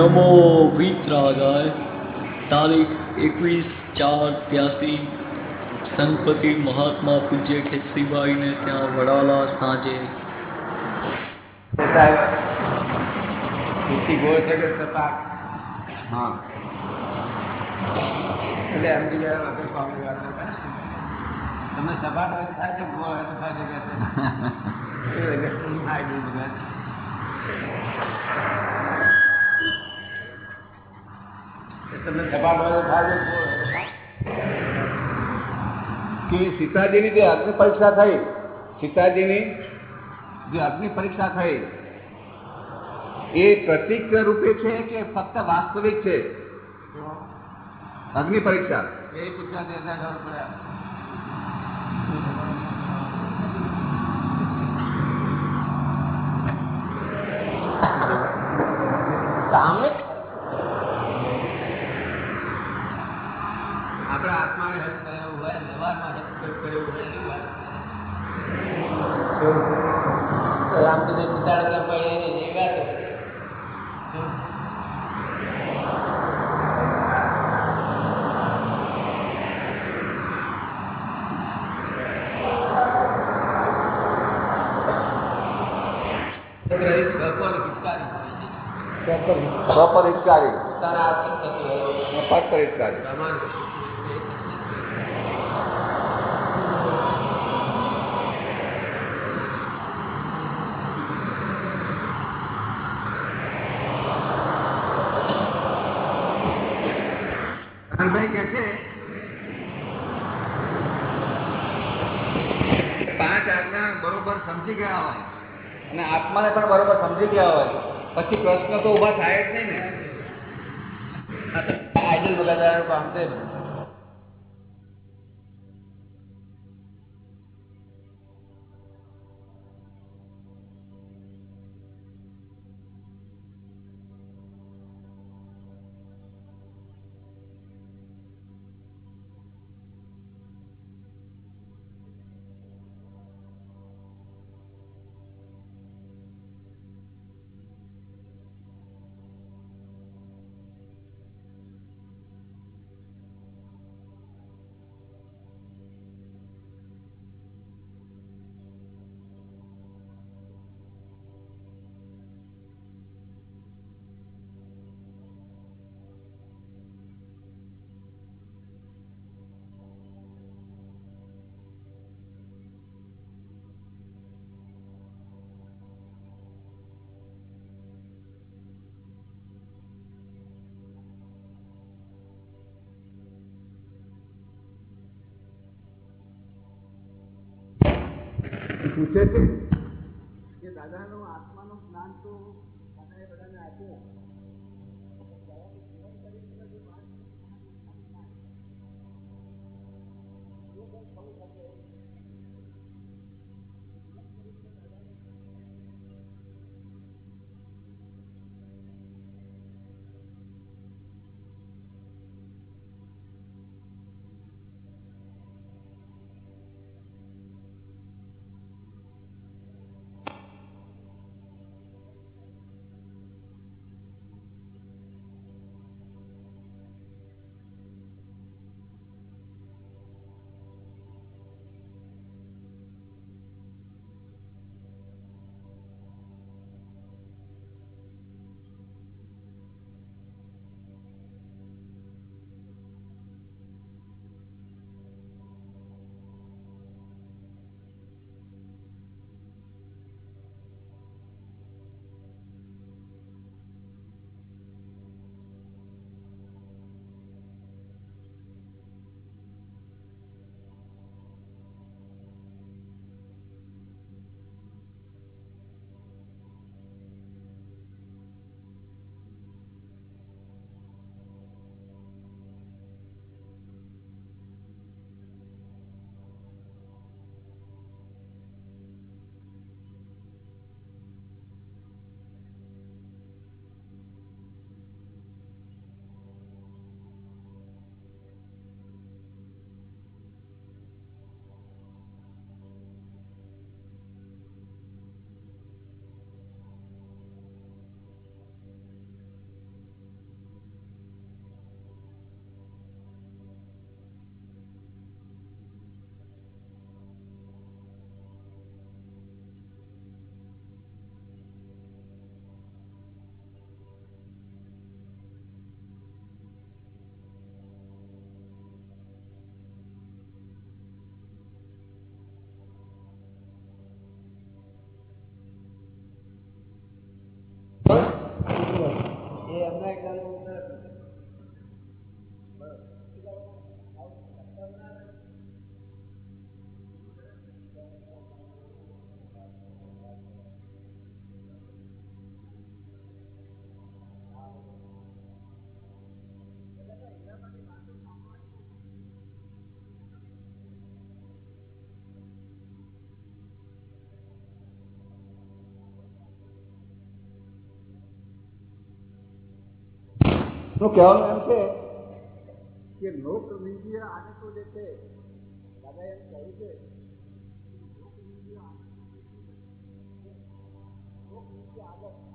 નમો વિતરાગાય તારીખ એકવીસ ચાર ત્યાસી સંતપતિ મહાત્મા પૂજ્ય ખેતસીબાઈને ત્યાં વડાલા સાંજે ખુરશી ગોળ છે કે સપાટ હા એટલે એમ બીજા વગર કોમેડી વાળા હતા. તમને સપાટ હોય તો થાય છે ગોળ હોય તો થાય છે કે છે તમને સપાટ હોય તો થાય છે ગોળ હોય તો થાય. કે સીતાજીની જે અગ્નિ પરીક્ષા થઈ સીતાજીની જે અગ્નિ પરીક્ષા થઈ એ પ્રતિક રૂપે છે કે ફક્ત વાસ્તવિક છે અગ્નિ પરીક્ષા એ પૂછવા દે ખબર પડ્યા સામે આપણા આત્માને હેલ્પ કર્યો હોય વ્યવહારમાં હેલ્પ કર્યો હોય એવી વાત રામચંદ્ર સીતાળ કે પડે એવી વાત રહી સ્વપર હિતકારી પરપર હિતકારી ભાઈ કે છે પાંચ આજ્ઞા બરોબર સમજી ગયા હોય. અને આત્માને પણ બરોબર સમજી ગયા હોય. પછી પ્રશ્ન તો ઊભા થાય જ નહીં ને. આઈડલ બગાડવાનું કામ છે પૂછે છે શું કહેવાનું? એમ છે કે લોક વિદ્ય આને તો જે છે, દાદા એમ કહ્યું છે હા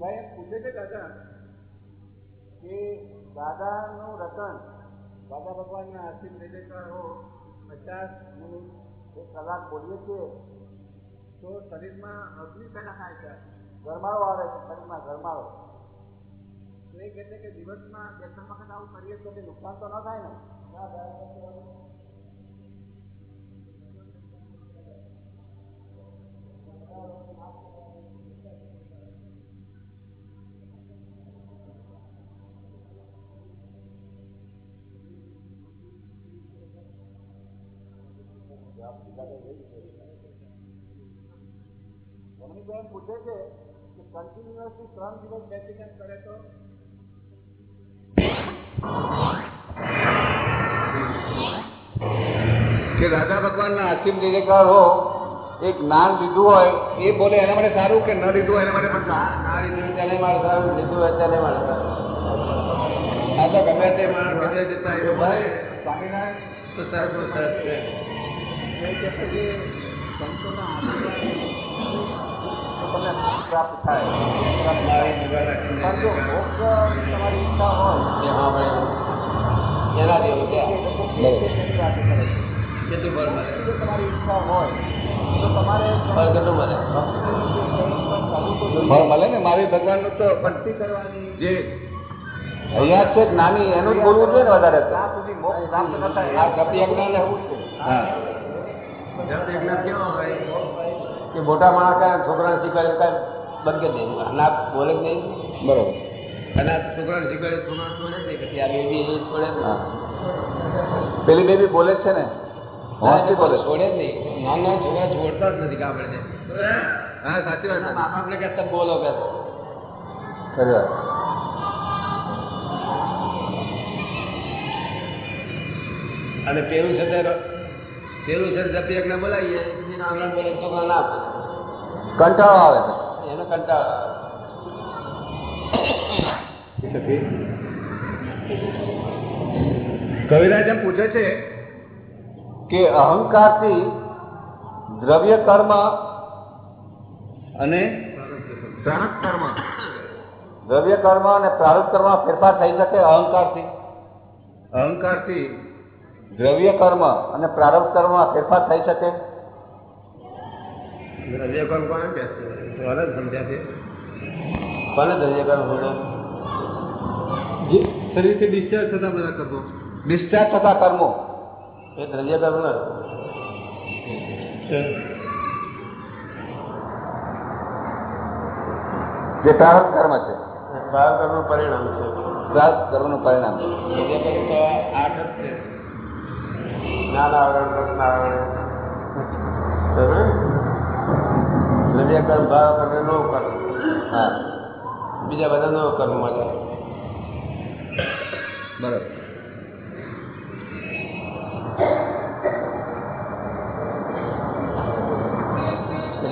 ભાઈ એમ પૂછે છે દાદા કે દાદાનું રતન, દાદા ભગવાનના આશીર્વ નિર્દેશકાર હો, પચાસ મિનિટ, એક કલાક બોલીએ છીએ, તો શરીરમાં અગ્નિ પેદા થાય છે. ગરમાળો આવે છે, શરીરમાં ગરમાળો તો એ કહે છે કે દિવસમાં બે ત્રણ વખત આવું કરીએ તો નુકસાન તો ન થાય ને? રમણીબેન પૂછે છે કે કન્ટિન્યુઅસલી ત્રણ દિવસ બેસીને કરે તો? કે રાધા ભગવાનના આશીમ નિરેકાર હો એક જ્ઞાન લીધું હોય એ બોલે એના માટે સારું કે ન લીધું હોય એના માટે પણ સારું તેને મારે સારું લીધું હોય તેને મારે સારું. આ તો ગમે તે માણસ જતા એ ભાઈ સ્વામિનારાયણ? તો સરસ સરસ છે. એ છે કે સંતોના આશીર્વાદ તમને પ્રાપ્ત થાય પણ જો મોક્ષ તમારી ઈચ્છા હોય એ હા ભાઈ એના જેવું છે કે કે કરે કેટલું ફળ મળે જો તમારી ઈચ્છા હોય તો તમારે ફળ કેટલું મળે ફળ મળે ને મારી ભગવાનનું તો ભક્તિ કરવાની જે અહીંયા છે જ્ઞાની એનું જ બોલવું જોઈએ ને વધારે ત્યાં સુધી મોક્ષ પ્રાપ્ત ન થાય આ જપ યજ્ઞ ને એવું છે હા જપ યજ્ઞ કેવો હોય કે મોટા માણસ કાંઈ છોકરાને શીખવાડે કાંઈ બંધ કરી દે ના બોલે જ નહીં. બરોબર. અને આ છોકરાને શીખવાડે છોકરા બોલે જ નહીં. પછી આ બેબી એ છોડે પેલી બેબી બોલે જ છે ને? હોંશથી બોલે છોડે જ નહીં. નાના છોકરા છોડતા જ નથી કાપડે હા સાચી વાત મા બાપને તમે બોલો કે ખરી વાત અને પેલું છે તે પેલું છે જપ ને બોલાવીએ. કંટાળો આવે એને કંટાળો આવે. કવિરાજ એમ પૂછે છે કે અહંકારથી દ્રવ્ય કર્મ અને પ્રારંભ કર્મ. દ્રવ્ય કર્મ અને પ્રારંભ કર્મ ફેરફાર થઈ શકે અહંકારથી? અહંકારથી દ્રવ્ય કર્મ અને પ્રારબ્ધ કર્મ ફેરફાર થઈ શકે? દ્રવ્ય કર્મ કોને સમજ્યા છે. કોને દ્રવ્ય કર્મ જે શરીરથી ડિસ્ચાર્જ થતા બધા કર્મો. ડિસ્ચાર્જ થતા કર્મો. એ દ્રવ્ય કર્મ ને જે પ્રારબ્ધ કર્મ છે. પ્રારબ્ધ કર્મનું પરિણામ છે. પ્રારબ્ધ કર્મનું પરિણામ છે. આઠ જ છે. નારાયણ લક્ષ્મણારાયણ નદીય કર્મ ભાવ કરે નો કર્મ હા. બીજા બધા નો કર્મ મળે બરાબર.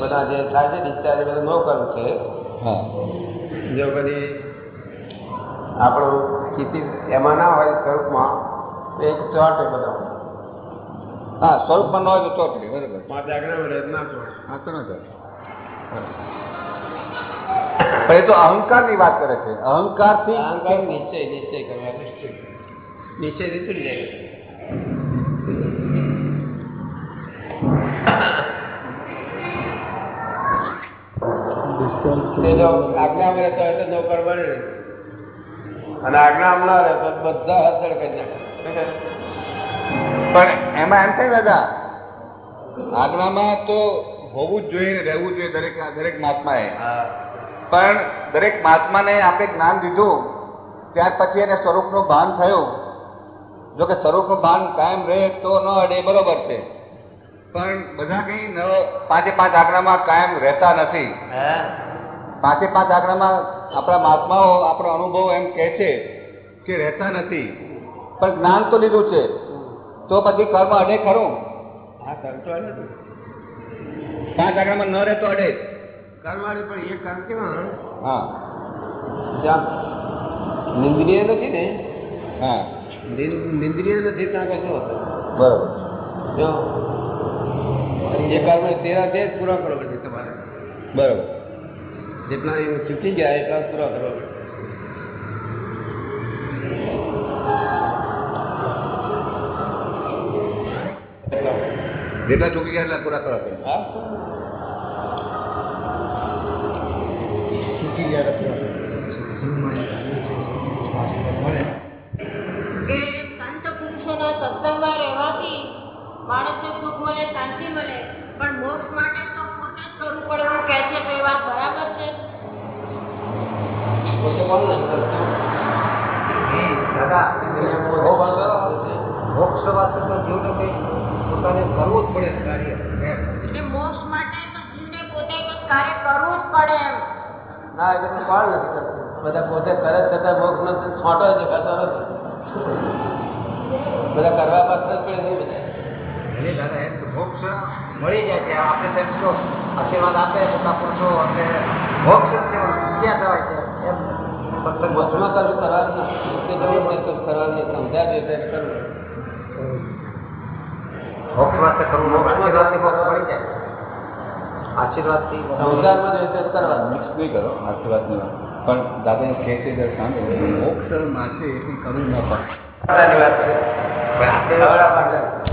બધા જે થાય છે ડિસ્ચાર્જ એ બધા નો કર્મ છે. હા. જો કદી આપણું સ્થિતિ એમાં ના હોય સ્વરૂપમાં તો એક ચોટ એ બધા હા સ્વરૂપમાં ન હોય તો ચોટલી બરાબર. પાંચ આજ્ઞા મળે ના હા તો ન પણ એ તો અહંકારની વાત કરે છે. અહંકારથી અહંકાર નિશ્ચય નિશ્ચય કરવા નિશ્ચય. નીકળી જાય તે જો આજ્ઞામાં રહેતો હોય તો નોકર બને અને આજ્ઞામાં ના રહેતો બધા હદળ કરી નાખે. પણ એમાં એમ થાય દાદા આજ્ઞામાં તો હોવું જ જોઈએ રહેવું જોઈએ દરેક દરેક મહાત્માએ. હા. પણ દરેક મહાત્માને આપણે જ્ઞાન દીધું ત્યાર પછી એને સ્વરૂપનું ભાન થયું. જો કે સ્વરૂપનું ભાન કાયમ રહે તો ન અડે બરોબર છે. પણ બધા કંઈ ન પાંચે પાંચ આગળમાં કાયમ રહેતા નથી. હે? પાંચે પાંચ આગળમાં આપણા મહાત્માઓ આપણો અનુભવ એમ કહે છે કે રહેતા નથી. પણ જ્ઞાન તો લીધું છે. તો પછી કર્મ અડે ખરો? હા કર્મ તો અડે પાંચ આજ્ઞામાં ન રહે તો અડે કર્મ અડે પણ એ કર્મ કેવા હા. જ્યાં નિંદ્રિય નથી ને? હા. નિંદ્રિય નથી ત્યાં કશું હતું બરોબર. જો. જે કર્મ તેરા તે જ પૂરા કરવા પડશે તમારે. બરોબર. જેટલા એ ચૂકી ગયા એટલા પૂરા કરવા પડશે. જેટલા ચૂકી ગયા એટલા પૂરા કરવા પડે હા? કે સંત પુરુષોના સત્સંગમાં રહેવાથી માણસને સુખ મળે શાંતિ મળે. પણ મોક્ષ માટે તો પોતે જ કરવું પડે એવું કહે છે તો એ વાત બરાબર છે? પોતે કોણ નથી કરતું? મોક્ષ વાસ્તે તો જીવને કંઈ પોતાને કરવું જ પડે કાર્ય. એમ. એટલે મોક્ષ માટે તો જીવને પોતે કંઈક કાર્ય કરવું જ પડે એમ. ના એ બધું કોણ નથી કરતું. બધા પોતે કરે જ છતાં મોક્ષ નથી છોટો જ દેખાતો નથી. બધા કરવા પાત્ર જ પડે નહીં બધા. એટલે દાદા એમ કે મોક્ષ મળી જાય છે. આપણે તેમ તો આશીર્વાદ આપે મોટા પુરુષો એટલે મોક્ષ ક્યાં જવાય છે? એમ. સત્સંગ મોક્ષમાં કશું કરવાનું નથી કે જરૂર નહીં કશું કરવાનું નહીં સમજાય છે ત્યારે કરવું. મોક્ષ વાસ્તે કરવું મોક્ષમાં આશીર્વાદથી મોક્ષ મળી જાય. આશીર્વાદથી સંસારમાં જોઈએ કરવાનું મિક્સ નહીં કરો આશીર્વાદની વાત. પણ દાદા કહે છે જરા સાંભળો મોક્ષ છે એ કંઈ કરવું ન પડે. વાત છે.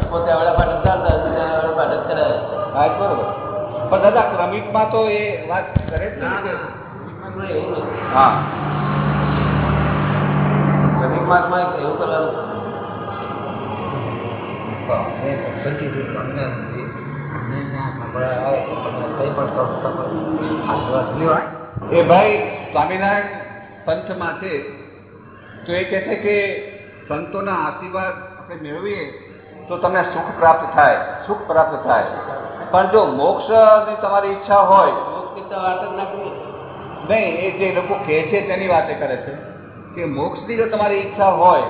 પોતે જ કરાવે હા એ બરોબર. પણ દાદા ક્રમિકમાં તો એ વાત કરે જ ના ને. એવું હા. શ્રમિક માર્ગમાં એવું કરવાનું. સત્સંગથી તમને એ ભાઈ, સ્વામિનારાયણ પંથમાં છે. તો એ કહે છે કે સંતોના આશીર્વાદ આપણે મેળવીએ, તો તમને સુખ પ્રાપ્ત થાય, સુખ પ્રાપ્ત થાય. પણ જો મોક્ષની તમારી ઈચ્છા હોય, નહીં, એ જે લોકો કહે છે તેની વાતે કરે છે કે મોક્ષની જો તમારી ઈચ્છા હોય,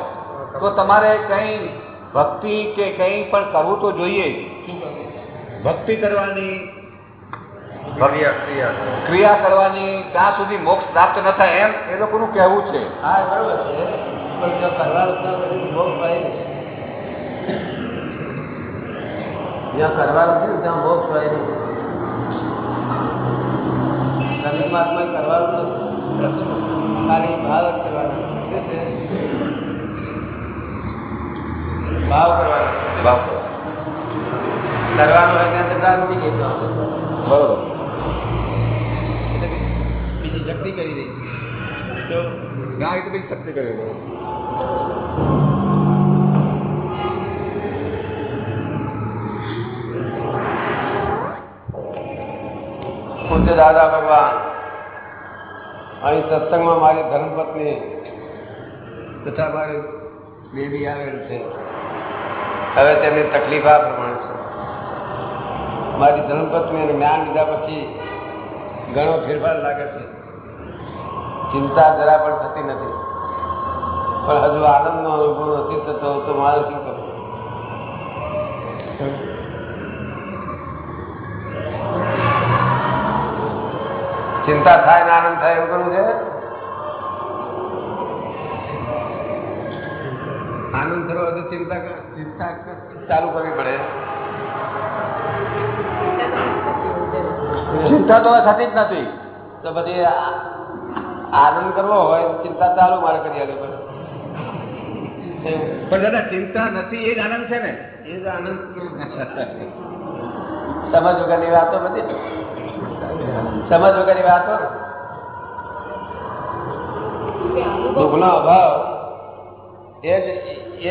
તો તમારે કંઈ ભક્તિ કે કંઈ પણ કરવું તો જોઈએ જ. ભક્તિ કરવાની ક્રિયા ક્રિયા. ક્રિયા કરવાની ત્યાં સુધી મોક્ષ પ્રાપ્ત ન થાય એમ એ લોકોનું કહેવું છે. હા બરોબર છે. પણ જો કરવાનું મોક્ષ મળે જ્યાં કરવાનું છે ત્યાં મોક્ષ મળે નહીં શ્રમિક કરવાનું નથી ખાલી ભાવ જ ભાવ કરવાનો ભાવ કરવાનું હોય ત્યાં તો ક્રાંતિ ગઈ તો આપણે. બરોબર એટલે કે બીજી શક્તિ કરી દઈ તો ના એ તો બી શક્તિ કરે બરોબર પૂજ્ય દાદા ભગવાન અહીં સત્સંગમાં મારી ધર્મપત્ની તથા મારી બેબી આવેલ છે હવે તેમની તકલીફ આ પ્રમાણે છે. મારી ધર્મપત્નીને જ્ઞાન લીધા પછી ઘણો ફેરફાર લાગે છે. ચિંતા જરા પણ થતી નથી. પણ હજુ આનંદનો અનુભવ નથી થતો, તો મારે શું કરવું? ચિંતા થાય ને આનંદ થાય એવું કરવું છે? આનંદ થયો કર- ચિંતા કર- ચાલુ કરવી પડે. ચિંતા તો થતી જ નથી. તો પછી આનંદ કરવો હોય ચિંતા ચાલુ મારે કરી પડે. પણ દાદા ચિંતા નથી એ જ આનંદ છે ને? એ જ આનંદ સમજ વગરની વાતો બધી. સમજ વગરની વાતો? ને. દુઃખનો અભાવ. એ જ એ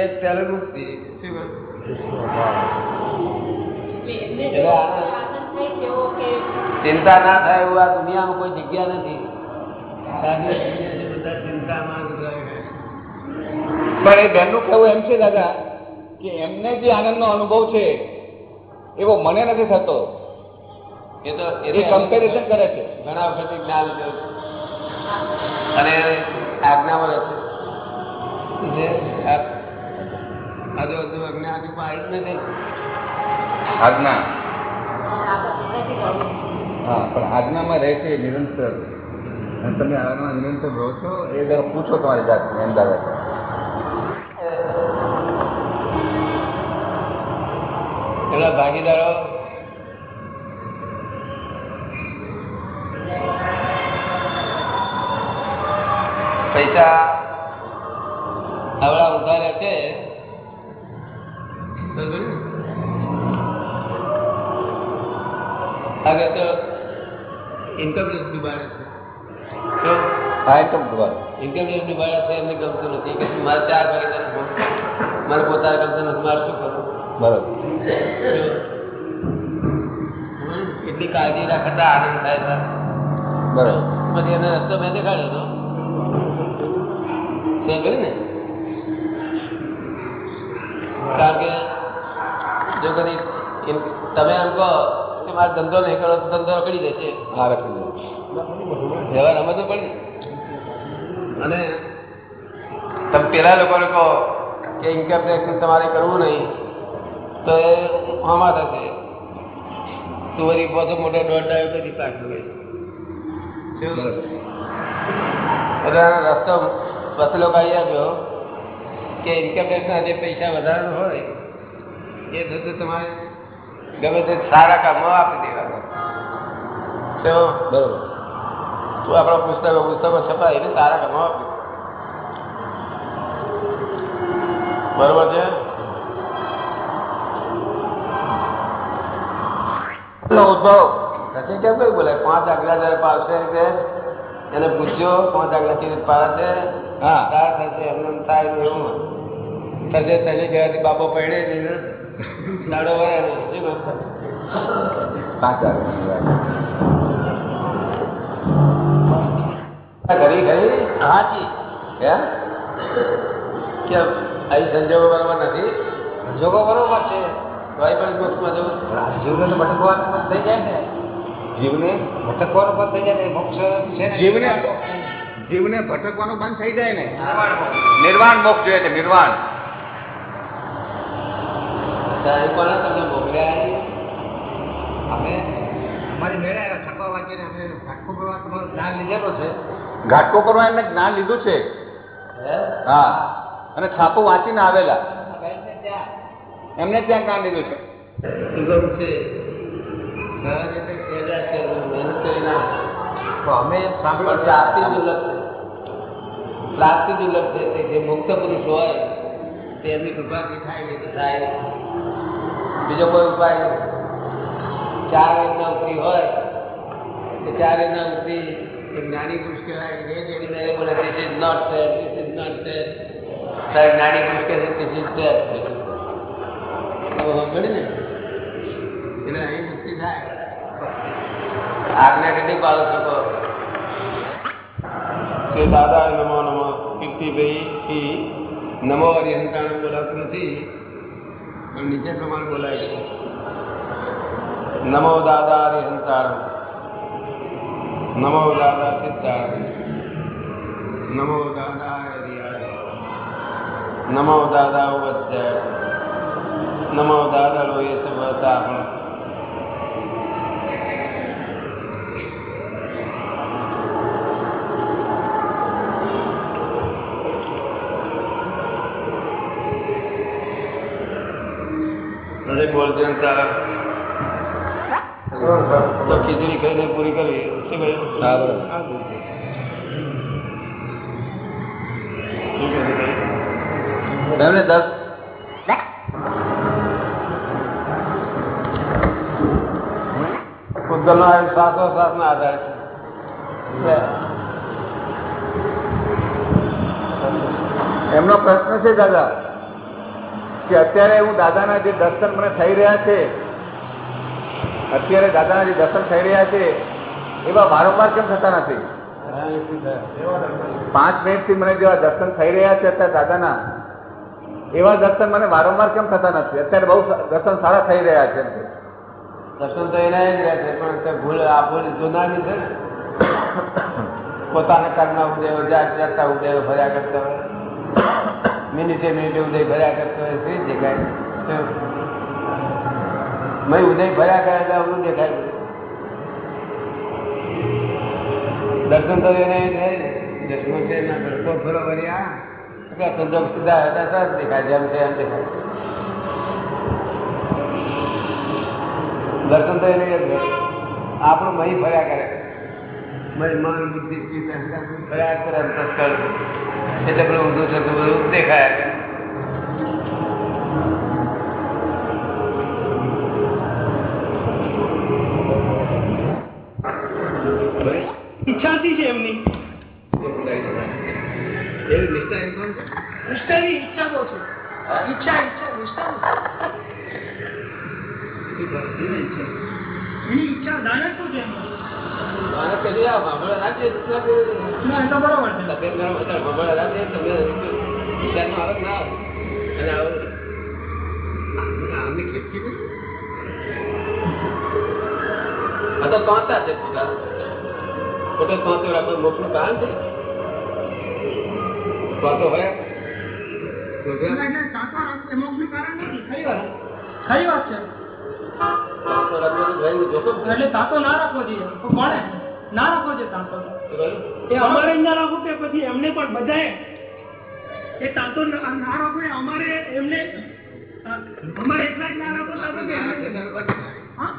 આનંદ- આનંદ કે ચિંતા ના થાય એવું આ દુનિયામાં કોઈ જગ્યા નથી. પણ એ બેનનું કહેવું એમ છે દાદા કે એમને જે આનંદનો અનુભવ છે એવો મને નથી થતો. એ તો એ કમ્પેરિઝન કરે છે. ઘણા વખત જ્ઞાન અને આજ્ઞામાં રહે આ હજુ પણ આવી જ નથી આજ્ઞા. હા પણ આજ્ઞામાં રહે છે નિરંતર. અને તમે આજ્ઞા નિરંતર રહો છો એ જરા પૂછો તમારી જાતને અમદાવાદ પેલા ભાગીદારો બરાબર ઇન્કમ છે એમને ગમતું નથી. કે મારે ચાર ભાગીદાર છે. મારે પોતાને ગમતું નથી મારે શું કરું બરાબર. એટલી કાળજી રાખતા આનંદ થાય સર બરાબર. પછી એને રસ્તો મેં દેખાડ્યો હતો કર્યું ને? કારણ કે જો કદી તમે એમ કહો કે મારે ધંધો નહીં કરો તો ધંધો રખડી જશે હા રાખી દો વ્યવહાર સમજવો પડે. ને. અને તમે પેલા લોકોને કહો કે ઇન્કમ ટેક્સ તમારે કરવું નહીં તો એ આમાં થશે. તુવરી પોતો મોટો દોઢ ડાયો કદી પાક એટલે રસ્તો વસલો કાઢી આપ્યો કે ઇન્કમ ટેક્સના જે પૈસા વધારે હોય એ થતું તમારે ગમે તે સારા કામમાં આપી દેવાના. બરાબર. આપણા પુસ્તકો પુસ્તકો છપાય ને સારા કામમાં બરોબર છે? ઉદ્ભવ થશે કેમ કઈ બોલે પાંચ આગલા જયારે પાડશે રીતે એને પૂછ્યો પાંચ આગલા કેવી પાડશે હા. તાર થશે એમને થાય એવું. થશે થશે કહેવાથી બાપો પડે નહીં ને. દાડો વળે શું કહું? ઘડી ઘડી હાચી. એમ અહીં સંજોગો બરોબર નથી? સંજોગો બરોબર છે. ભાઈ પણ મોક્ષમાં જવું જીવને તો ભટકવાનું બંધ થઈ જાય ને. જીવને? ભટકવાનું બંધ થઈ જાય ને. મોક્ષ છે જીવને? જીવને ભટકવાનું બંધ થઈ જાય ને. નિર્વાણ મોક્ષ જોઈએ છે નિર્વાણ. સાહેબ કોને તમને મોકલ્યા અહીં? અમે અમારી મેળે આવ્યા છકવા વાંચીને અમે આખું કરવા તમારું જ્ઞાન લીધેલો છે ઘાટકો કરવા એમને જ્ઞાન લીધું છે. હે? હા. અને છાપો વાંચીને આવેલા. એમને ત્યાં? જ્ઞાન લીધું છે. અમે સાંભળ્યું પ્રાપ્તિ દુર્લભ છે. પ્રાપ્તિ દુર્લભ છે તે જે મુક્ત પુરુષ હોય તે એમની કૃપાથી થાય નહીં તો થાય બીજો કોઈ ઉપાય? ચાર એમના ઉપરી હોય તો ચાર ઉપરી એક નાની પુરુષ કહેવાય એની મેરે બોલે this is not set this is not set ત્યારે નાની પુરુષ કહે છે ધીસ ઇઝ સેટ સેટ ને? એટલે અહીં મુક્તિ થાય. આજ્ઞા કેટલી પાડો શકો શ્રી દાદા, નમો નમો કીર્તિભાઈ નમો હરિહંતાણ બોલાતું નથી, પણ નીચે પ્રમાણે બોલાય છે. નમો દાદા હરિહંતાર નમો દાદા સિદ્ધાર નમો દાદા હરિયાર નમો દાદા વચ્ચે નમો દાદા લોહી સભતાપણ અરે બોલજે ને તારા તો ખીચડી ખાઈને પૂરી કરવી? એમને દસ. પૂતગલનો આયુ શ્વાસોશ્વાસના આધારે છે. એમનો પ્રશ્ન છે દાદા કે અત્યારે હું દાદાના જે દર્શન મને થઈ રહ્યા છે અત્યારે દાદાના જે દર્શન થઈ રહ્યા છે, એવા વારંવાર કેમ થતા નથી? પાંચ મિનિટથી મને જેવા દર્શન થઈ રહ્યા છે અત્યારે દાદાના, એવા દર્શન મને વારંવાર કેમ થતા નથી? અત્યારે બહુ દર્શન સારા થઈ રહ્યા છે દર્શન તો એના જ રહ્યા છે, પણ ભૂલ આપણને જોનારની છે ને? પોતાના કર્મના ઉદય જાત જાતના ઉદય ભર્યા કરતા હોય. મિનિટે મિનિટે ઉદય ભર્યા કરતો હોય શું જગ્યાએ. મેં ઉદય ભર્યા કરે એટલે અવરું દેખાય દર્શન તો એને. દર્શન છે ના ભડકો ફરો વર્યા આપણા સંજોગ સીધા હતા સરસ દેખાય જેમ છે એમ દેખાય દર્શન તો એને. આપણું મહી ફર્યા કરે. મય મન બુદ્ધિ ચિત્ત ફર્યા કરે અંતસ્કર એટલે પેલું ઊંધું થતું બધું દેખાય. ઈચ્છાથી છે એમની. એવી નિષ્ઠા છે? નિષ્ઠાની ઈચ્છા કહું છું. ઈચ્છા ઈચ્છા નિષ્ઠા એની ઈચ્છા દાનત શું છે એમનું? મારે આ ભાંભળા ના ના એ તો બરોબર છે. તબિયત ગરમ હોય ભાંભળા ના જોઈએ, તમને આવે ના આવે? અને આવું આ- તો છે ખોટા ખોટો સ્વાતો રાખો મોક્ષ હોય ના, કારણ છે? સ્વાતો રાખો તો ભાઈ જોખમ છે. એટલે તાતો ના રાખવો જોઈએ. તો ના રાખવો જોઈએ તાતો એ અમારે ના રાખવું કે પછી એમને પણ બધાએ? એ તાતો ના રાખો અમારે એમને અમારે એટલા જ ના રાખો તાતો કે. હા.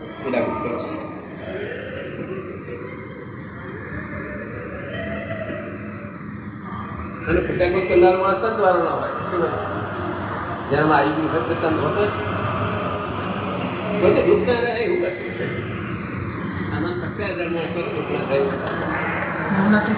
ના છે. અને પુસ્તકમાં કરનાર માણસ સંતવાળો ના હોય શું આવી ગયું હોય પોતાનું હોતો જ. દુઃખ ના રહે એવું. આમાં દુઃખ ના. એમનાથી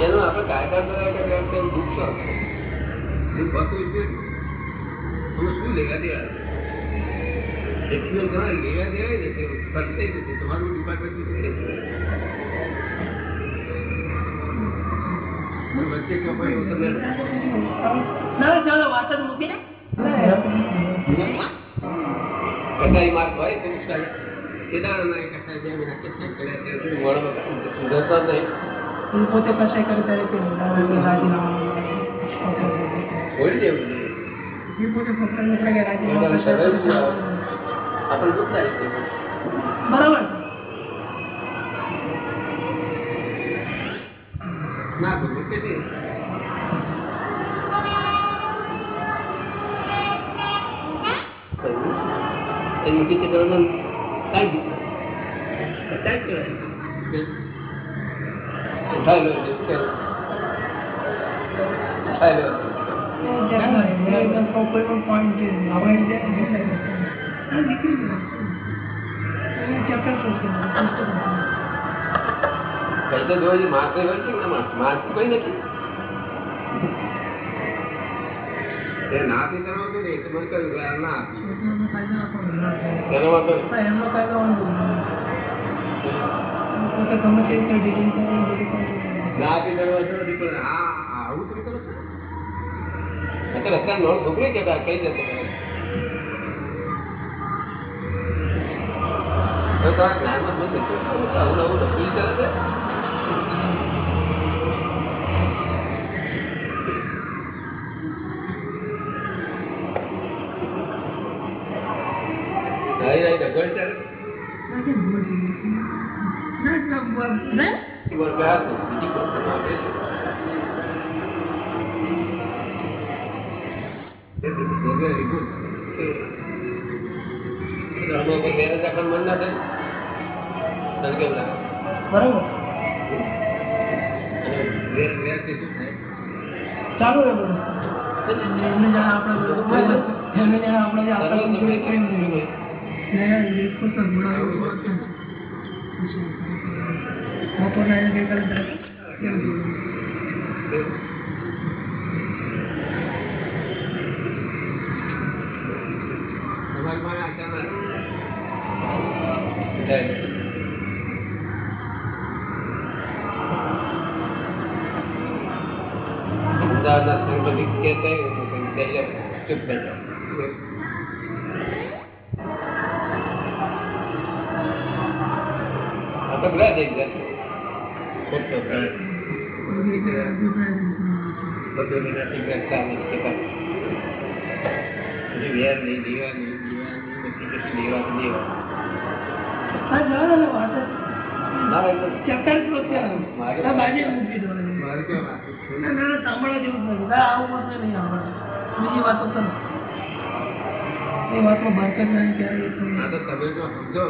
એનો આપણે કાયદા કરવા કરતા તેમ દુઃખ શું દુઃખ હોતું જ તમે શું લેવા દેવા? એટલું તમારે લેવા દેવાય ને તે ફરતે નથી તમારું ડિપાર્ટમેન્ટ વચ્ચે ક્યાં પડે ના ચાલો વાત મૂકીને. કેદારના કસાઈ બે મહિના કેટલાક કર્યા છે હજુ મળવા સુધરતા જ કાંઈ કહેવાય. એકદમ કોઈ કરી નથી ના આપી તરફ હતું મને કહ્યું ના આપી એનો થાય. વાંધો એમનો કાયદો વાંધો નહીં. પોતે ગમે તે રીતે ડીલિંગ કરવાનું બધું કામ કરવાનું. ના આપી તરફ વાંધો નથી પણ આ આ આવું તમે કરો છો અત્યારે અત્યારે નોટ છોકરી કે કઈ જશે હવે તમારા જ્ઞાનમાં શું નથી આવું નવું લખ્યું ચાલે છે રાઈ રાઈ રગડ ચાલે ના, ના, બ- ના? બોલ ગયા છે બીજી કોઈ પણ આપે છે વેરી ગુડ આમાં કોઈ મહેનત રાખવાનું મન ના થાય તને કેમ લાગે બરાબર અને વેર વેરથી શું થાય ચાલુ રહે બધું એમને જાણે આપણે એમને જાણે આપણે જે આપણે complete કરી દીધું હોય. ને લેખો તો ઘોડાનો સ્વાદ છે. બપોરના ગઈકાલે? તમારી ના અમદાવાદના સંગઠિત કહેતા જેવું જ નથી. બીજી વાતો કરો. એ વાતમાં બરકત નહીં ક્યારે એ થયું. આ તો તમે જો સમજો.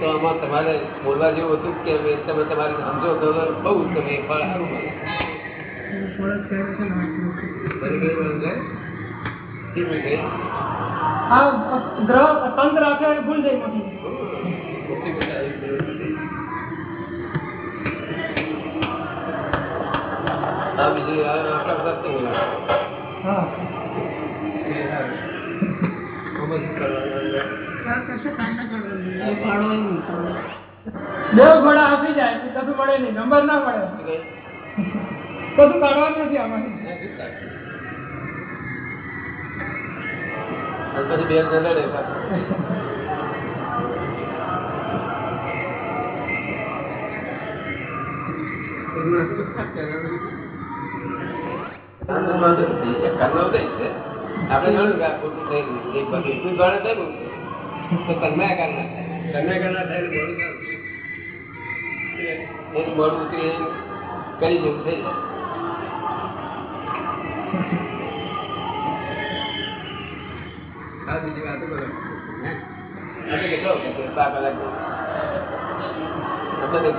તો આમાં તમારે બોલવા જેવું હતું કે તમે તમારે સમજો તો બહુ તમે ફળ સારું મળે ગ્રહ તંત્ર આખે ભૂલ જાય મોટી. મોટી મોટા આવી ગયું છે. આ બીજું આ આપણા બધા તો બોલા? હા. આમાં શું કરવાનું અંદર? આ કશે કામ ના કરવાનું. એ ફાળો નહીં ફાળો. ઘોડા આપી જાય તો કશું મળે નહીં નંબર ના મળે કશું કાઢવાનું નથી આમાંથી. પછી બે થઈ આપણે જાણ્યું કે ખોટું એટલું જાણે થયેલું તો કન્યાકાર ના થાય. કન્યાકાર થાય મોડું મોડું ઉતરી કરી જેવું થઈ જાય. હા બીજી વાતો કરો હે? આપણે કેટલો વખત બાર કલાક આપણે તો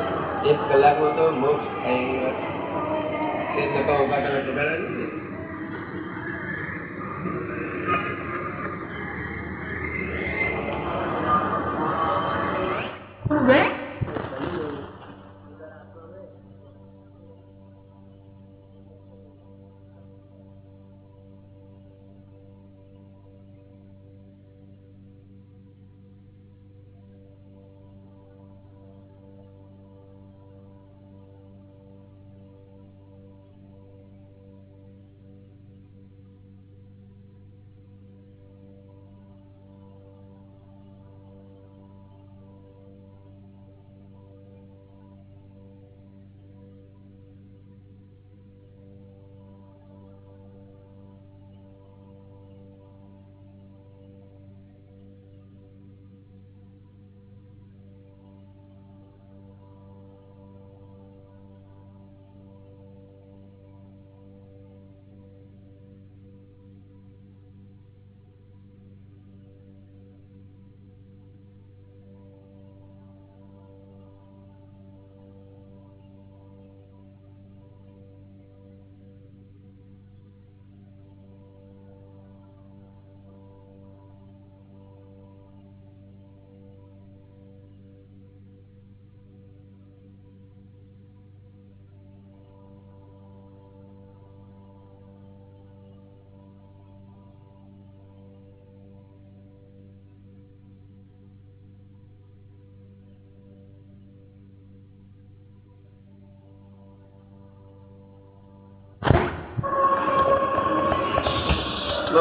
એક કલાકમાં તો મોક્ષ થાય તે ટકા ઊભા કલાક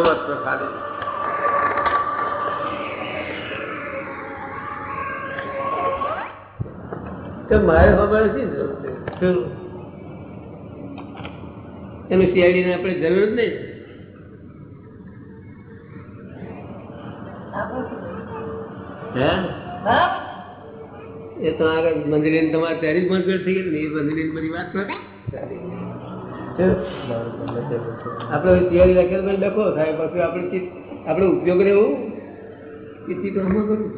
નથી ખાલી. તો મારે ખબર નથી જરૂર છે. એનું સીઆઈડી ને આપણે જરૂર જ નહીં. એ તો આગળ મંદિર તમારે ત્યારે જ મતભેદ થઈ ગઈ ને એ મંદિર બધી વાત નથી આપણે તૈયારી રાખેલ પછી ડખો થાય પછી આપણે ચિત્ત આપણે ઉપયોગ રહેવું એ ચિત્ત આમાં કરવું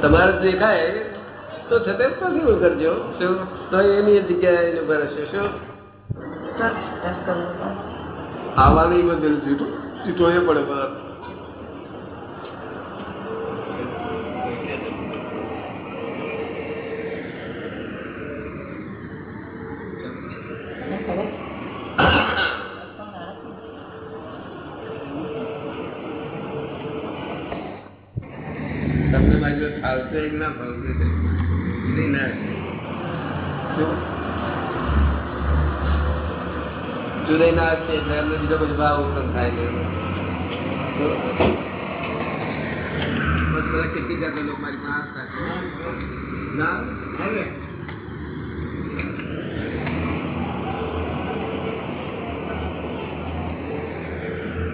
તમારે જો દેખાય તો છતાં પછી કરજો. શું? તો એની જગ્યાએ એનું ભરશે શું? આવવાનું બધું જૂઠું જૂઠો પડે બધા તમને બાજુ ફાવશે કે ના ફાવશે નહીં ના. શું? જુદાઈ ના હશે એટલે એમને બીજો બધો ભાવ ઉત્પન્ન થાય છે તો બસ બધા કેટલી જાતના લોકો મારી પાસે થાય ના હવે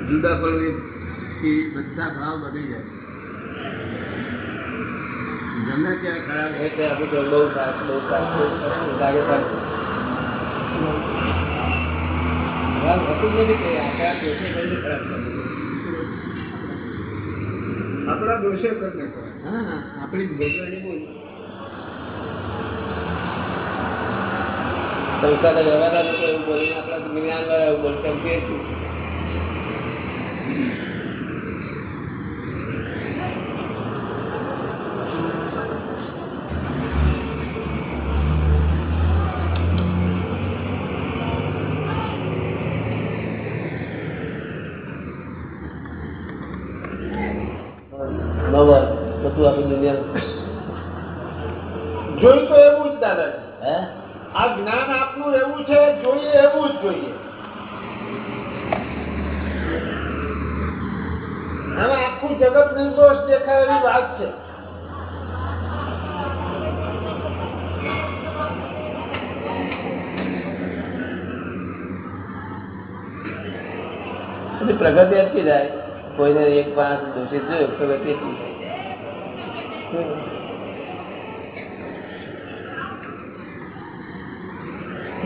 જુદા પણ બધા ભાવ બગડી જાય ગમે ત્યાં ખરાબ હોય તો આપણે તો બહુ સારું બહુ સારું બહુ સારું લાગે સારું ખરાબ હોતું જ નથી કે આપણા દોષે કરીને ખરાબ થતું. આપણા દોષે કરે હા આપણી જ બોલ સંસ્થાના વ્યવહારના લોકો એવું બોલીને આપણા જ્ઞાન વાળા એવું બોલતા કે શું? નવ બધું આપણી દુનિયા જોઈ તો એવું જ દાદાજી હે આ જ્ઞાન આપનું એવું છે જોઈએ એવું જ જોઈએ આમાં આખું જગત નિર્દોષ દેખાય એવી વાત છે. પ્રગતિ અટકી જાય કોઈને એક પાંચ દોષિત જોયો પ્રગતિ અટકી જાય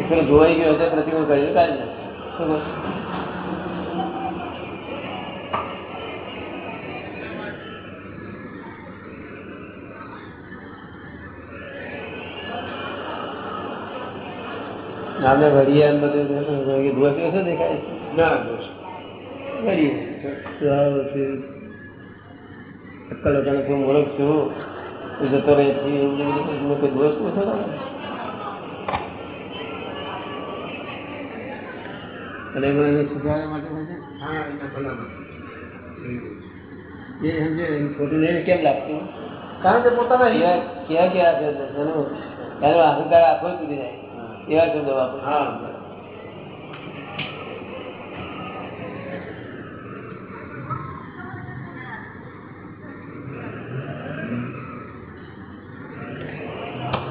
પેલો જોવાઈ ગયો હશે પ્રતિકૂળ કર્યું કાઢી નાખે. વળીએ એમ બધું દેખાય? છે. ના અક્કલ વટાણે તું મૂર્ખ છું તું જતો રહે છે એવું કોઈ દોષ ઓછો અને એમાં એને માટે હા એના ભલા માટે. એ સમજે એનું ખોટું લઈને કેમ લાગતું? કારણ કે પોતાના ક્યાં કેવા છે એનો એનો અહંકાર આખો તૂટી જાય. એવા શબ્દો વાપરે હા.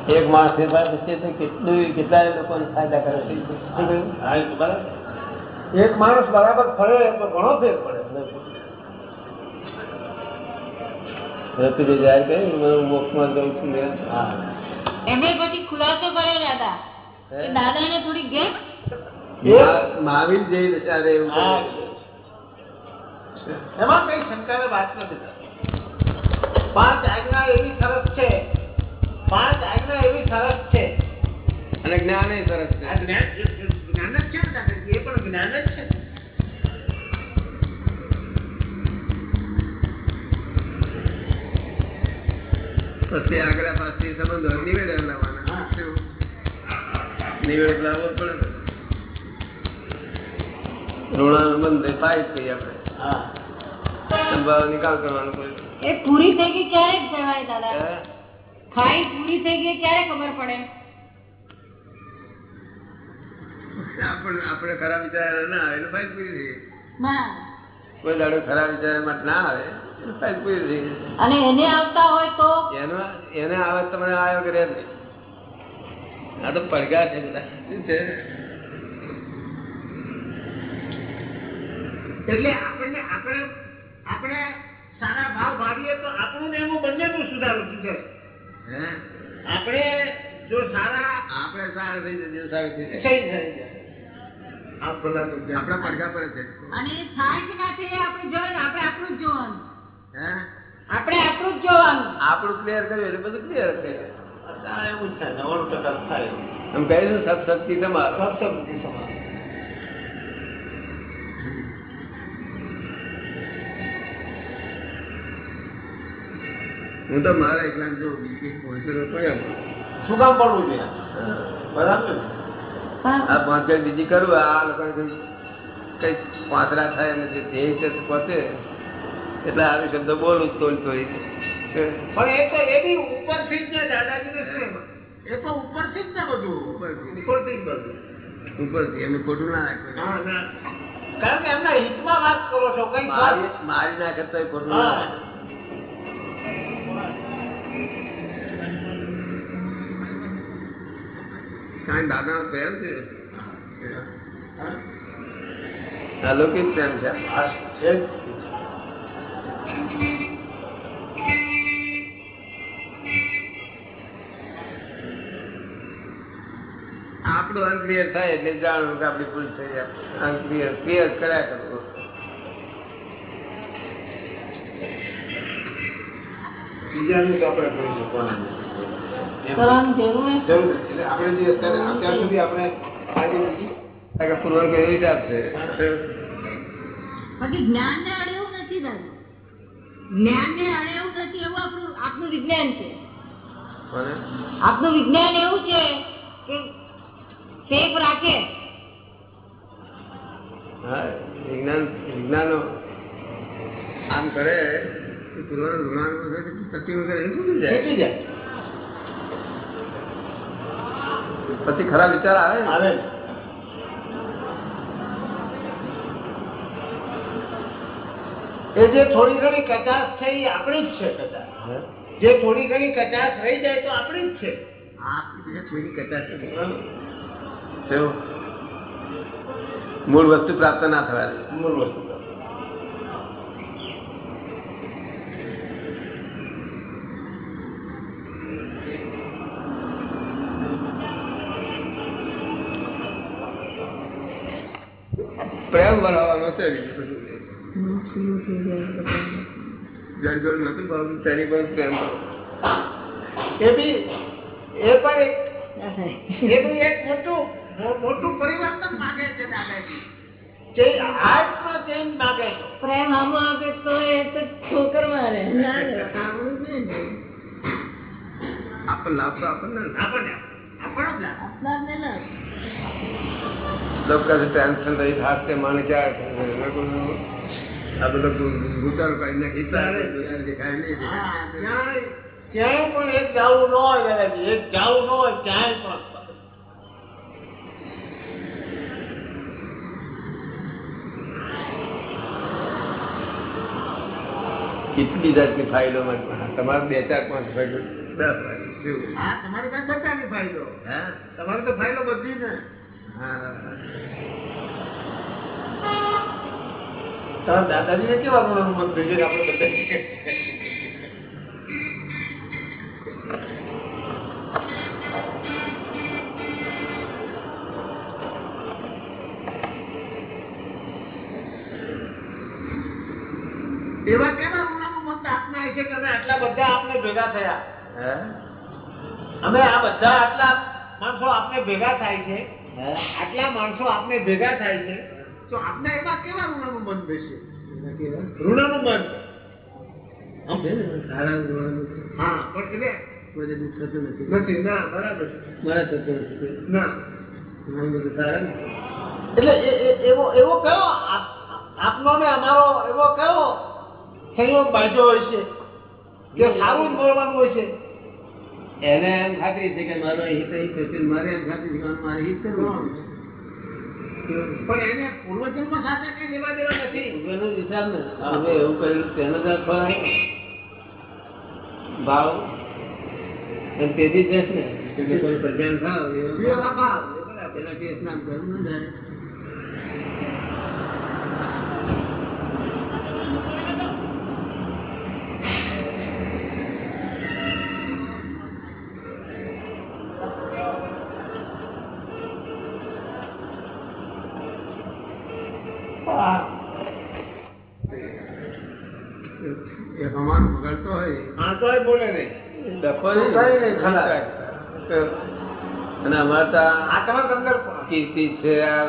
એક માણસ ફેરફાર થશે તો કેટલું કેટલાય લોકોને ફાયદા કરે છે. એક માણસ બરાબર ફરે તો ઘણો ફેર પડે. રતુજી જાહેર કરી હું મોક્ષમાં જઉં છું. હા પછી ખુલાસો કર્યો દાદા. કે દાદાને થોડી ગેપ મહાવીર જેવી દશા રહે એવું હા. કરે. એમાં કઈ શંકાની વાત નથી. પાંચ આજ્ઞા એવી સરસ છે. પાંચ આજ્ઞા એવી સરસ છે. અને જ્ઞાન એ સરસ છે. જ્ઞાન જ્ઞાન જ છે ને એ પણ જ્ઞાન જ છે. પછી આગળ પાછી સંબંધો નિવેદન લાવવાના? નિવેડ લાવવો પડે ઋણાનું બંધ પાય કહીએ આપણે. નિકાલ કરવાનો કોઈ. એ પૂરી થઈ ગઈ ક્યારે કહેવાય દાદા? ખાઈ પૂરી થઈ ગઈ ક્યારે ખબર પડે? આપણે આપણે ખરાબ વિચાર ના આવે એટલે ફાઇલ પૂરી થઈ કોઈ દાડો ખરાબ વિચાર માટે ના આવે ફાઇલ પૂરી થઈ અને એને આવતા હોય તો? એનો એને આવે તમને આવ્યો કરે નહીં. આ તો પડઘા છે બધા શું છે એટલે આપણને આપણે આપણે સારા ભાવ ભાવીએ તો આપણું ને એનું બંનેનું સુધારો સુધરે આપણે જો સારા આપણે સારા થઈ જઈએ સારું થઈ જાય. આપણા પડઘા પર છે. અને થાય કે ના થાય આપણે જોવાનું આપણે આપણું જ જોવાનું. હે? આપણે આપણું જ જોવાનું. આપણું ક્લિયર કર્યું એટલે બધું ક્લિયર થઈ અત્યારે એવું જ થાય નવ્વાણું ટકા થાય એમ કહીશું સબ શક્તિ તમારો. સબ સબ હું તો મારા એકલા જો બીજી તો એમ. શું કામ પડવું છે? બરાબર. આ પાંચ બીજી કરું આ લોકો કઈ પાંતરા થાય અને જે ધ્યેય છે પતે. એટલે આવી શબ્દ બોલું જ તોડી તોડી પણ એ તો એ બી ઉપરથી જ ને દાદાજીને એ તો ઉપરથી જ ને બધું. ઉપરથી. જ બધું. ઉપરથી એમને ખોટું ના નાખે કારણ કે એમના હિતમાં વાત કરો છો કઈ મારી મારી નાખે ખોટું ના હા. નાખે. પ્રેમ છે. અલૌકિક પ્રેમ છે આપણું અનક્લિયર થાય એટલે જાણવું કે આપણી ભૂલ થઈ જાય અનક્લિયર ક્લિયર કર્યા કરવું બીજાનું તો આપણે કરી શકવાના નથી. એમ. કરવાની જરૂર નથી. જરૂર નથી. એટલે આપણે જે અત્યારે અત્યાર સુધી આપણે આજે બીજી કારણ કે પૂર્વક એવો અડે નથી દાદા જ્ઞાનને અડે એવું નથી એવું આપણું આપનું વિજ્ઞાન છે? આપનું વિજ્ઞાન એવું છે કે સેફ રાખે. વિજ્ઞાન વિજ્ઞાનો આમ કરે પછી ખરા વિચાર આવે આવે. એ જે થોડી ઘણી કચાશ છે એ આપણી જ છે કચાશ. જે થોડી ઘણી કચાશ રહી જાય તો આપણી જ છે. આ થોડી કચાશ નથી. કેવું? મૂળ વસ્તુ પ્રાપ્ત ના થવા મૂળ વસ્તુ પ્રેમ બનાવવાનો છે ભાવતું તેની પર પ્રેમ એ બી, એ પણ એ બી એક મોટું મોટું પરિવર્તન માંગે છે દાદાજી જે હાર્ટનો ચેન્જ માંગે છે પ્રેમ આમ આપે તો એ તો ઠોકર મારે ના રે, આપણું છે ને. આપણને લાભ તો આપણને ને. આપણને આપણો જ લાગે. આપનારને ના. લોકો કહે ટેન્શન રહી હાસ્ય માને ક્યાં આ બધો ભૂતાનો કાઢી નાખી તારે દેખાય નહીં ક્યાંય ક્યાંય પણ એક જાવું ન હોય દાદાજી એક જાવું ન હોય ક્યાંય પણ કેટલી જાતની ફાઇલો તમારે બે ચાર પાંચ ફાઇલો? તમારી પાસે ફાયદો હે? તો ફાયદો બધી ને. હા. દાદાજીને કેવા આપણે બધા એવા કેવા મત આપના છે કે આટલા બધા આપને ભેગા થયા. અમે આ બધા આટલા માણસો આપને ભેગા થાય છે. આટલા માણસો આપને ભેગા થાય છે. તો આપને એમાં કેવા ઋણનું મન બેસે? ઋણનું મન. હા પણ એટલે દુઃખ થતું નથી. નથી ના બરાબર છે. થતું નથી. ના. એટલે એવો એવો કયો? આપનો ને અમારો એવો કયો? સંયોગ બાંધ્યો હોય છે. કે સારું જ બોલવાનું હોય છે. એને એમ ખાતરી છે કે મારો હિત હિત છે મારે એમ ખાતરી છે મારે હિત કરવું પણ એને પૂર્વજન્મ સાથે કઈ લેવા દેવા નથી. પૂર્વેનો વિચાર ને. પૂર્વે એવું કહ્યું તેનો જ. ભાવ. તેથી જ ને. કોઈ પ્રજ્ઞાન ભાવ. એના ટેસ્ટ નામ કરવું ન થાય બોલે નહીં. અને અમારે તો અંદર કીર્તિ છે આ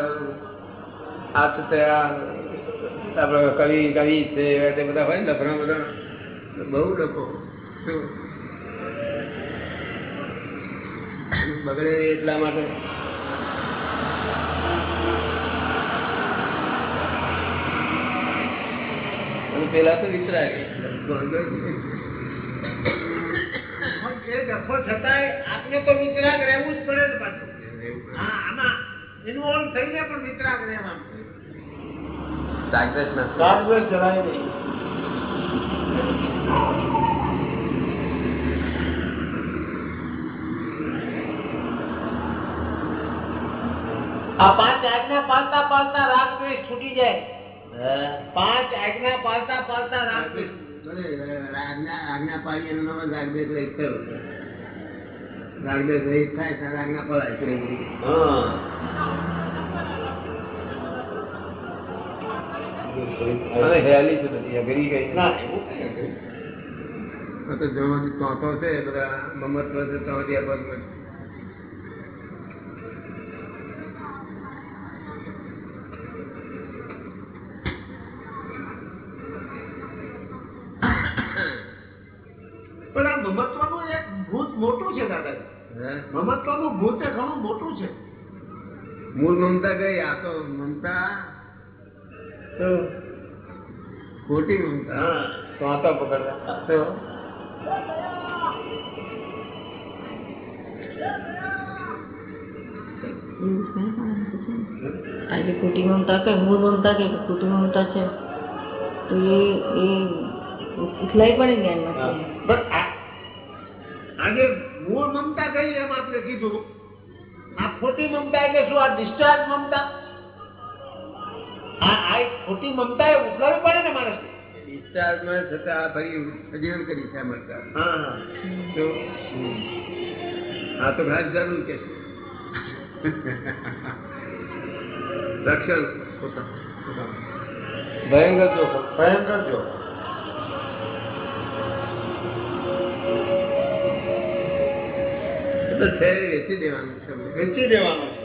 આ છે આપણે કવિ કવિ છે તે બધા હોય ને લફરા બધા. બહુ ડખો બગડે એટલા માટે. અને પેલા તો વિતરાગી એ છતાંય આપને તો વિતરાગ રહેવું જ પડે ને પાછું. હા આમાં ઇન્વોલ્વ થઈને પણ વિતરાગ રહેવાનું. જાગ્રત ના રાગદ્વેષ જરાય નહીં. આ પાંચ આજ્ઞા પાલતા પાલતા રાગ દ્વેષ છૂટી જાય. હે? પાંચ આજ્ઞા પાલતા પાલતા રાગ દ્વેષ આજ્ઞા આજ્ઞા પાડી એનો રહિત થયો. રાગદ્વેષ રહિત થાય પડાય છે બધી. ના આ પણ આ મમત્વનું એક ભૂત મોટું છે દાદા હે? મમત્વનું ભૂત ઘણું મોટું છે. મૂળ મમતા ગઈ આ તો મમતા. તો? ખોટી મમતા. હા. ચોથો પકડવા તો? આ ખોટી મમતા કે મૂળ મમતા કે ખોટી મમતા છે? તો એ એ ઉથલાઈ પડે પણ આ આ જે મૂળ મમતા કઈ એમ આપણે કીધું. આ ખોટી મમતા એટલે શું? આ ડિસ્ચાર્જ મમતા? આ આ ખોટી મમતા એ ઉતરવી પડે ને માણસને. ડિસ્ચાર્જમાં છતાં ફરી સજીવન કરી છે મમતા હા હા. તો આ તો ઘણા જરૂર કે છે. રક્ષણ. ભયંકર જો ભયંકર જો. તો છે વેચી દેવાનું છે વેચી દેવાનું છે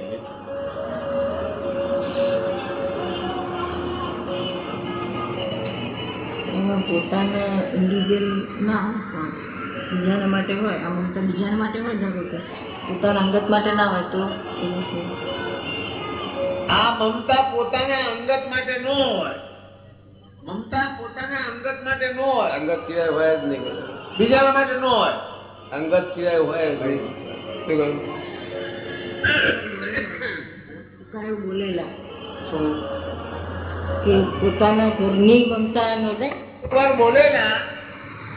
એમાં પોતાના ઇન્ડિવિજ્યુઅલ ના હોય બીજાના માટે હોય આ મમતા બીજાના માટે હોય ધારો કે પોતાના અંગત માટે ના હોય તો એવું છે. આ મમતા પોતાના અંગત માટે ન હોય. મમતા પોતાના અંગત માટે ન હોય. અંગત સિવાય હોય જ નહીં. બીજાના માટે ન હોય. અંગત સિવાય હોય જ નહીં. શું કહ્યું? બોલેલા. શું? કે પોતાના ઘરની મમતા ન એકવાર બોલેલા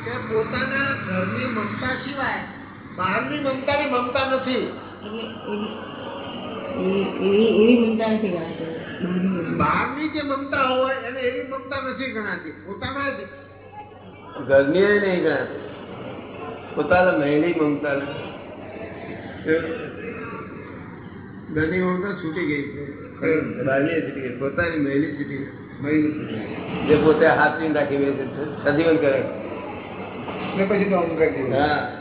કે પોતાના ઘરની મમતા સિવાય બહારની મમતાની મમતા નથી. એવી મમતા નથી ગણાતી. બહારની મમતા. બહારની જે મમતા હોય એને એવી મમતા નથી ગણાતી. પોતાના ઘરની એ નહીં ગણાતી. પોતાના મહેલી મમતા ઘરની મમતા છૂટી ગઈ છે. પોતાની મહેલી છૂટી ગઈ. જે પોતે હાથવીને રાખી બે છે સજીવન કરે. ને પછી તો જેવું. હા.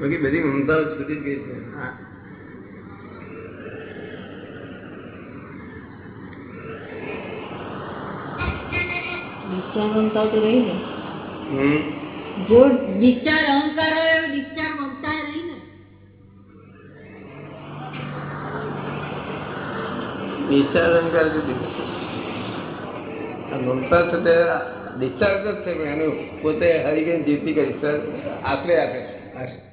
બાકી બધી મમતાઓ છૂટી જ ગઈ છે. હા. મમતા તો રહી ને. જો ડિસ્ચાર્જ અહંકાર હોય એવી ડિસ્ચાર્જ મમતા રહી ને. ડિસ્ચાર્જ અહંકાર મમતા તે ડિસ્ચાર્જ જ છે એનું પોતે હરિબેન જીતી કરી સર આશરે આપે.